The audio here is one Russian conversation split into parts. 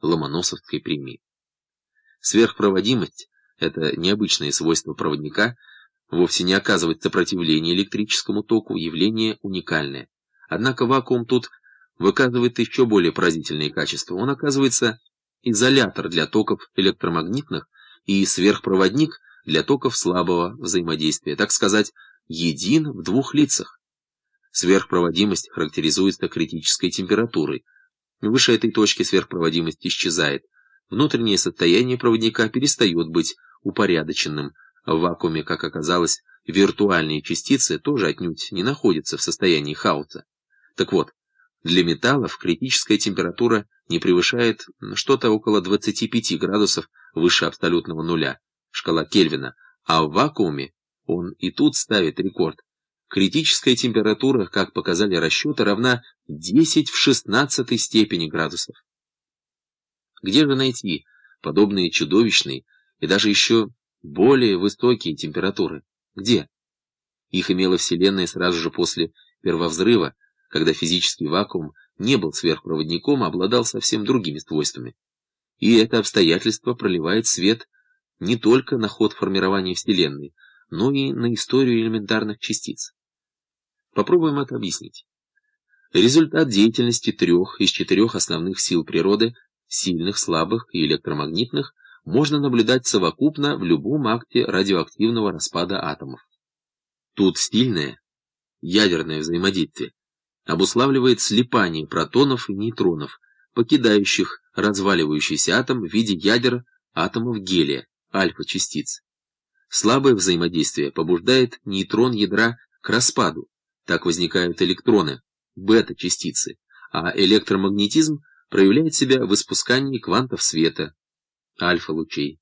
Ломоносовской премии. Сверхпроводимость — это необычное свойство проводника, вовсе не оказывать сопротивления электрическому току, явление уникальное. Однако вакуум тут выказывает еще более поразительные качества. Он оказывается изолятор для токов электромагнитных и сверхпроводник для токов слабого взаимодействия, так сказать, един в двух лицах. Сверхпроводимость характеризуется критической температурой. Выше этой точки сверхпроводимость исчезает. Внутреннее состояние проводника перестает быть упорядоченным. В вакууме, как оказалось, виртуальные частицы тоже отнюдь не находятся в состоянии хаоса. Так вот, для металлов критическая температура не превышает что-то около 25 градусов выше абсолютного нуля, шкала Кельвина, а в вакууме он и тут ставит рекорд. Критическая температура, как показали расчеты, равна 10 в 16 степени градусов. Где же найти подобные чудовищные и даже еще более высокие температуры? Где? Их имела Вселенная сразу же после первовзрыва, когда физический вакуум не был сверхпроводником, а обладал совсем другими свойствами. И это обстоятельство проливает свет не только на ход формирования Вселенной, но и на историю элементарных частиц. Попробуем это объяснить. Результат деятельности трех из четырех основных сил природы, сильных, слабых и электромагнитных, можно наблюдать совокупно в любом акте радиоактивного распада атомов. Тут сильное ядерное взаимодействие обуславливает слипание протонов и нейтронов, покидающих разваливающийся атом в виде ядер атомов гелия, альфа-частиц. Слабое взаимодействие побуждает нейтрон ядра к распаду, так возникают электроны, бета-частицы, а электромагнетизм проявляет себя в испускании квантов света, альфа-лучей.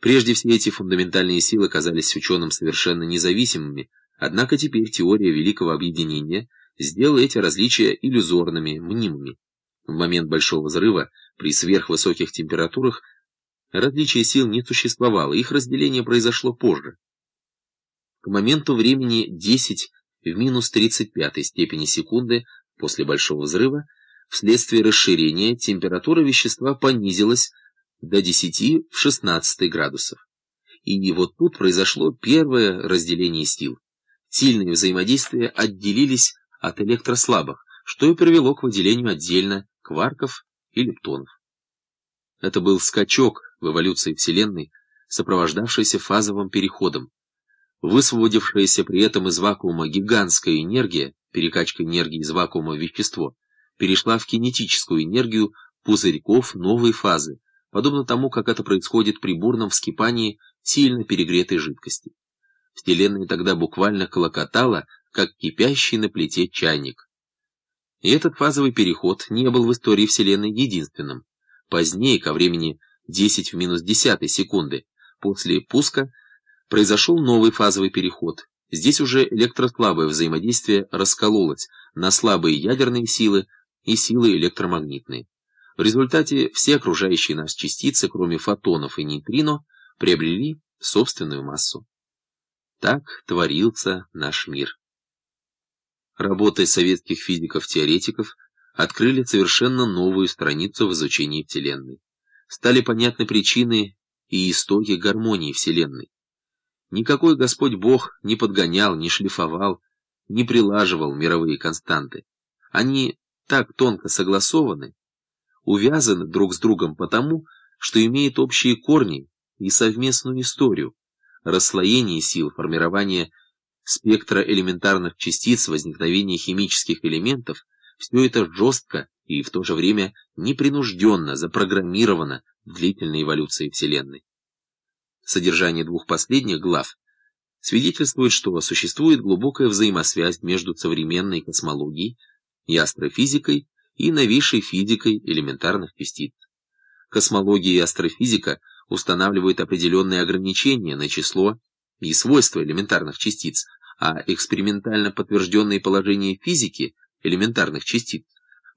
Прежде все эти фундаментальные силы казались ученым совершенно независимыми, Однако теперь теория Великого Объединения сделала эти различия иллюзорными, мнимыми. В момент Большого Взрыва, при сверхвысоких температурах, различия сил не существовало, их разделение произошло позже. К моменту времени 10 в минус 35 степени секунды после Большого Взрыва вследствие расширения температура вещества понизилась до 10 в 16 градусов. И вот тут произошло первое разделение сил сильные взаимодействия отделились от электрослабых, что и привело к выделению отдельно кварков и лептонов. Это был скачок в эволюции Вселенной, сопровождавшийся фазовым переходом. Высвободившаяся при этом из вакуума гигантская энергия, перекачка энергии из вакуума в вещество, перешла в кинетическую энергию пузырьков новой фазы, подобно тому, как это происходит при бурном вскипании сильно перегретой жидкости. Вселенная тогда буквально колокотала, как кипящий на плите чайник. И этот фазовый переход не был в истории Вселенной единственным. Позднее, ко времени 10 в минус 10 секунды, после пуска, произошел новый фазовый переход. Здесь уже электрослабое взаимодействие раскололось на слабые ядерные силы и силы электромагнитные. В результате все окружающие нас частицы, кроме фотонов и нейтрино, приобрели собственную массу. Так творился наш мир. Работы советских физиков-теоретиков открыли совершенно новую страницу в изучении Вселенной. Стали понятны причины и истоки гармонии Вселенной. Никакой Господь Бог не подгонял, не шлифовал, не прилаживал мировые константы. Они так тонко согласованы, увязаны друг с другом потому, что имеют общие корни и совместную историю, расслоение сил, формирование спектра элементарных частиц, возникновение химических элементов, все это жестко и в то же время непринужденно запрограммировано длительной эволюции Вселенной. Содержание двух последних глав свидетельствует, что существует глубокая взаимосвязь между современной космологией и астрофизикой и новейшей физикой элементарных частиц. Космология и астрофизика устанавливают определенные ограничения на число и свойства элементарных частиц, а экспериментально подтвержденные положения физики элементарных частиц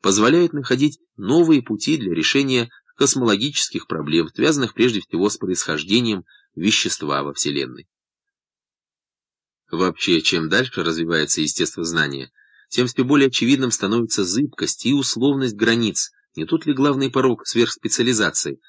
позволяют находить новые пути для решения космологических проблем, связанных прежде всего с происхождением вещества во Вселенной. Вообще, чем дальше развивается естествознание, тем все более очевидным становится зыбкость и условность границ Не тут ли главный порог сверхспециализации?